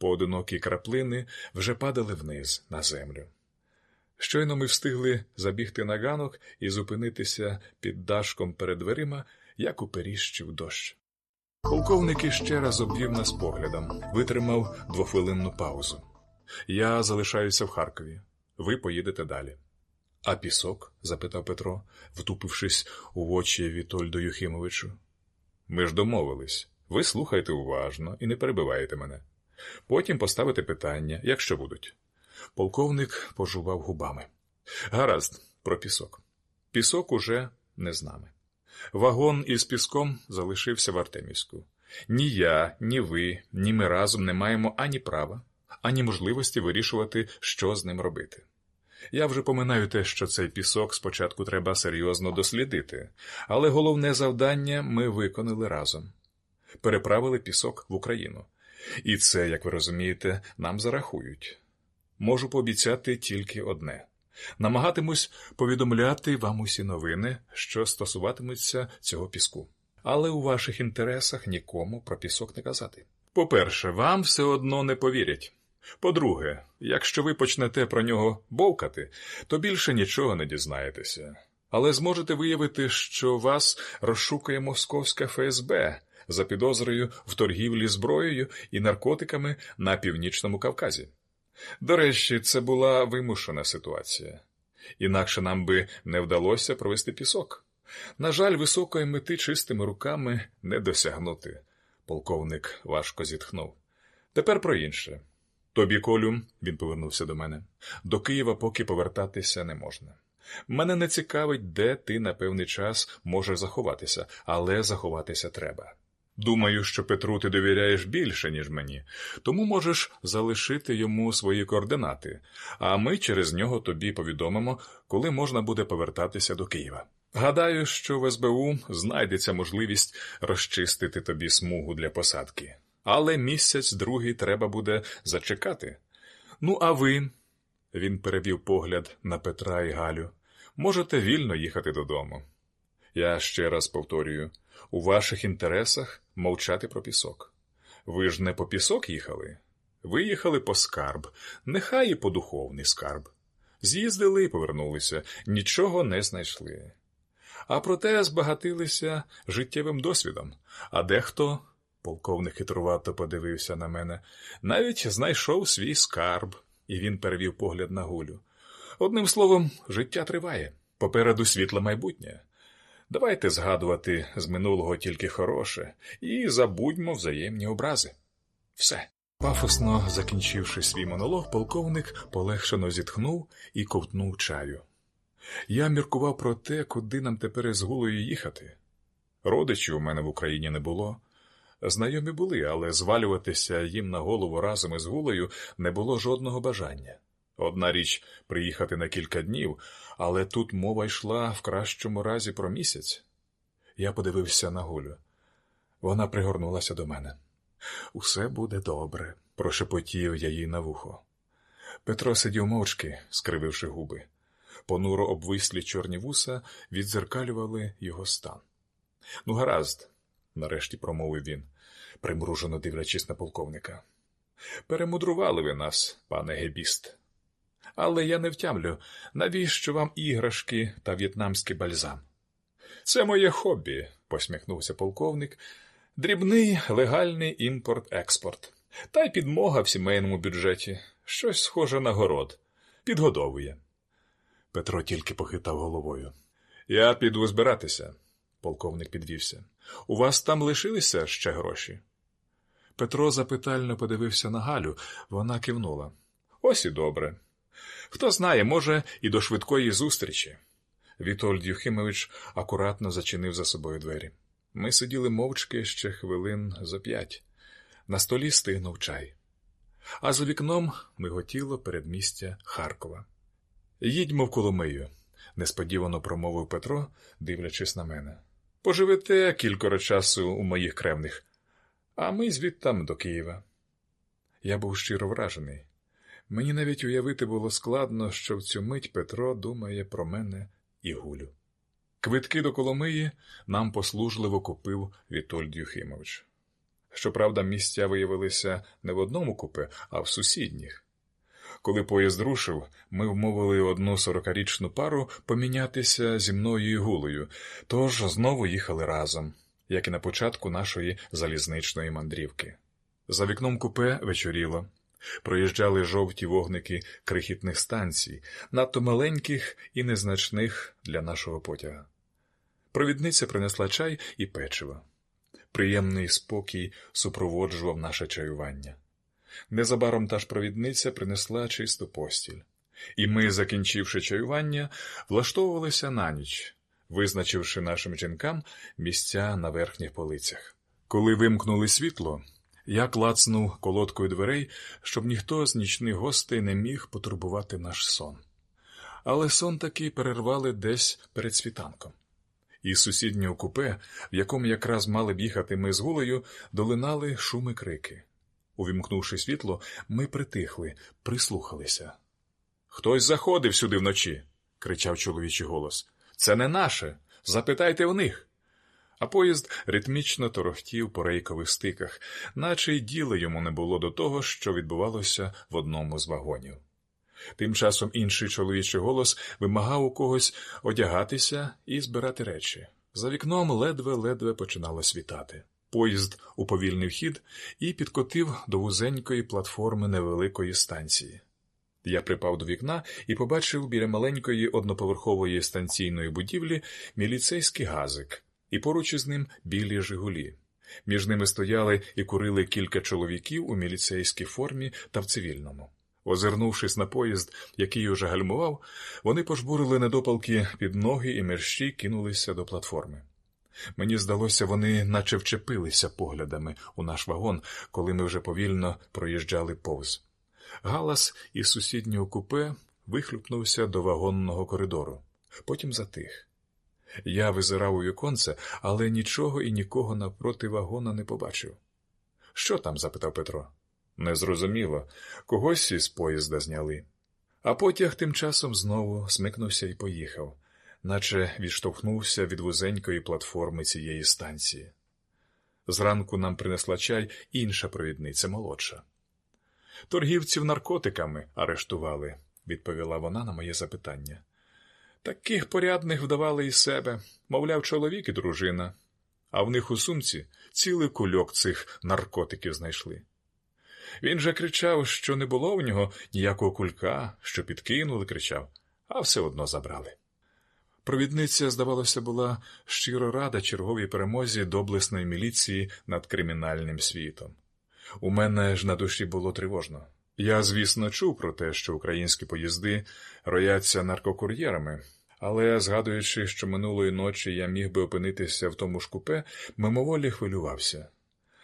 Поодинокі краплини вже падали вниз на землю. Щойно ми встигли забігти на ганок і зупинитися під дашком перед дверима, як уперіщив дощ. Полковник іще раз обвів нас поглядом, витримав двохвилинну паузу. Я залишаюся в Харкові. Ви поїдете далі. А пісок? запитав Петро, втупившись у очі Вітольду Юхимовичу. Ми ж домовились. Ви слухайте уважно і не перебиваєте мене. Потім поставите питання, якщо будуть. Полковник пожував губами. Гаразд, про пісок. Пісок уже не з нами. Вагон із піском залишився в Артемівську. Ні я, ні ви, ні ми разом не маємо ані права, ані можливості вирішувати, що з ним робити. Я вже поминаю те, що цей пісок спочатку треба серйозно дослідити, але головне завдання ми виконали разом переправили пісок в Україну. І це, як ви розумієте, нам зарахують. Можу пообіцяти тільки одне намагатимусь повідомляти вам усі новини, що стосуватимуться цього піску. Але у ваших інтересах нікому про пісок не казати. По-перше, вам все одно не повірять. По-друге, якщо ви почнете про нього бовкати, то більше нічого не дізнаєтеся. Але зможете виявити, що вас розшукає московська ФСБ за підозрою в торгівлі зброєю і наркотиками на північному Кавказі. До речі, це була вимушена ситуація, інакше нам би не вдалося провести пісок. На жаль, високої мети чистими руками не досягнути. Полковник важко зітхнув. Тепер про інше. Тобі, Колю, він повернувся до мене, до Києва поки повертатися не можна. Мене не цікавить, де ти на певний час можеш заховатися, але заховатися треба. Думаю, що Петру ти довіряєш більше, ніж мені, тому можеш залишити йому свої координати, а ми через нього тобі повідомимо, коли можна буде повертатися до Києва. Гадаю, що в СБУ знайдеться можливість розчистити тобі смугу для посадки, але місяць другий треба буде зачекати. Ну, а ви, він перевів погляд на Петра і Галю, можете вільно їхати додому. Я ще раз повторюю у ваших інтересах мовчати про пісок. Ви ж не по пісок їхали? Ви їхали по скарб, нехай і по духовний скарб. З'їздили і повернулися, нічого не знайшли. А проте збагатилися життєвим досвідом, а дехто, полковник хитрувато подивився на мене, навіть знайшов свій скарб, і він перевів погляд на гулю. Одним словом, життя триває, попереду світле майбутнє. Давайте згадувати з минулого тільки хороше і забудьмо взаємні образи. Все. Пафосно закінчивши свій монолог, полковник полегшено зітхнув і ковтнув чаю. Я міркував про те, куди нам тепер із гулою їхати. Родичів у мене в Україні не було. Знайомі були, але звалюватися їм на голову разом із гулею не було жодного бажання. Одна річ приїхати на кілька днів, але тут мова йшла в кращому разі про місяць. Я подивився на Гулю. Вона пригорнулася до мене. Усе буде добре, прошепотів я їй на вухо. Петро сидів мовчки, скрививши губи. Понуро обвислі чорні вуса відзеркалювали його стан. Ну, гаразд, нарешті промовив він, примружено дивлячись на полковника. Перемудрували ви нас, пане гебіст. Але я не втямлю, навіщо вам іграшки та в'єтнамський бальзам? Це моє хобі, посміхнувся полковник. Дрібний легальний імпорт-експорт. Та й підмога в сімейному бюджеті. Щось схоже на город. Підгодовує. Петро тільки похитав головою. Я піду збиратися, полковник підвівся. У вас там лишилися ще гроші? Петро запитально подивився на Галю, вона кивнула. Ось і добре. Хто знає, може, і до швидкої зустрічі. Вітольд Юхимович акуратно зачинив за собою двері. Ми сиділи мовчки ще хвилин за п'ять. На столі стигнув чай. А за вікном миготіло передмістя Харкова. Їдьмо в Коломию, несподівано промовив Петро, дивлячись на мене. Поживете кількоро часу у моїх кревних, а ми звідтам до Києва. Я був щиро вражений. Мені навіть уявити було складно, що в цю мить Петро думає про мене і гулю. Квитки до Коломиї нам послужливо купив Вітольд Юхимович. Щоправда, місця виявилися не в одному купе, а в сусідніх. Коли поїзд рушив, ми вмовили одну сорокарічну пару помінятися зі мною і гулею, тож знову їхали разом, як і на початку нашої залізничної мандрівки. За вікном купе вечоріло. Проїжджали жовті вогники крихітних станцій, надто маленьких і незначних для нашого потяга. Провідниця принесла чай і печиво. Приємний спокій супроводжував наше чаювання. Незабаром та ж провідниця принесла чисту постіль, і ми, закінчивши чаювання, влаштовувалися на ніч, визначивши нашим жінкам місця на верхніх полицях. Коли вимкнули світло, я клацнув колодкою дверей, щоб ніхто з нічних гостей не міг потурбувати наш сон. Але сон таки перервали десь перед світанком. Із сусіднього купе, в якому якраз мали б їхати ми з гулею, долинали шуми крики. Увімкнувши світло, ми притихли, прислухалися. Хтось заходив сюди вночі, кричав чоловічий голос. Це не наше. Запитайте в них. А поїзд ритмічно торохтів по рейкових стиках, наче й діла йому не було до того, що відбувалося в одному з вагонів. Тим часом інший чоловічий голос вимагав у когось одягатися і збирати речі. За вікном ледве-ледве починало світати. Поїзд уповільнив хід і підкотив до вузенької платформи невеликої станції. Я припав до вікна і побачив біля маленької одноповерхової станційної будівлі міліцейський газик, і поруч із ним білі Жигулі. Між ними стояли і курили кілька чоловіків у міліцейській формі та в цивільному. Озирнувшись на поїзд, який уже гальмував, вони пожбурили недопалки під ноги і мерщі кинулися до платформи. Мені здалося, вони наче вчепилися поглядами у наш вагон, коли ми вже повільно проїжджали повз. Галас із сусіднього купе вихлюпнувся до вагонного коридору, потім затих. Я визирав у віконце, але нічого і нікого навпроти вагона не побачив. Що там? запитав Петро. Незрозуміло, когось із поїзда зняли. А потяг тим часом знову смикнувся і поїхав, наче відштовхнувся від вузенької платформи цієї станції. Зранку нам принесла чай інша провідниця молодша. Торгівців наркотиками арештували, відповіла вона на моє запитання. Таких порядних вдавали із себе, мовляв, чоловік і дружина, а в них у сумці цілий кульок цих наркотиків знайшли. Він же кричав, що не було в нього ніякого кулька, що підкинули, кричав, а все одно забрали. Провідниця, здавалося, була щиро рада черговій перемозі доблесної міліції над кримінальним світом. У мене ж на душі було тривожно. Я, звісно, чув про те, що українські поїзди рояться наркокур'єрами, але, згадуючи, що минулої ночі я міг би опинитися в тому ж купе, мимоволі хвилювався.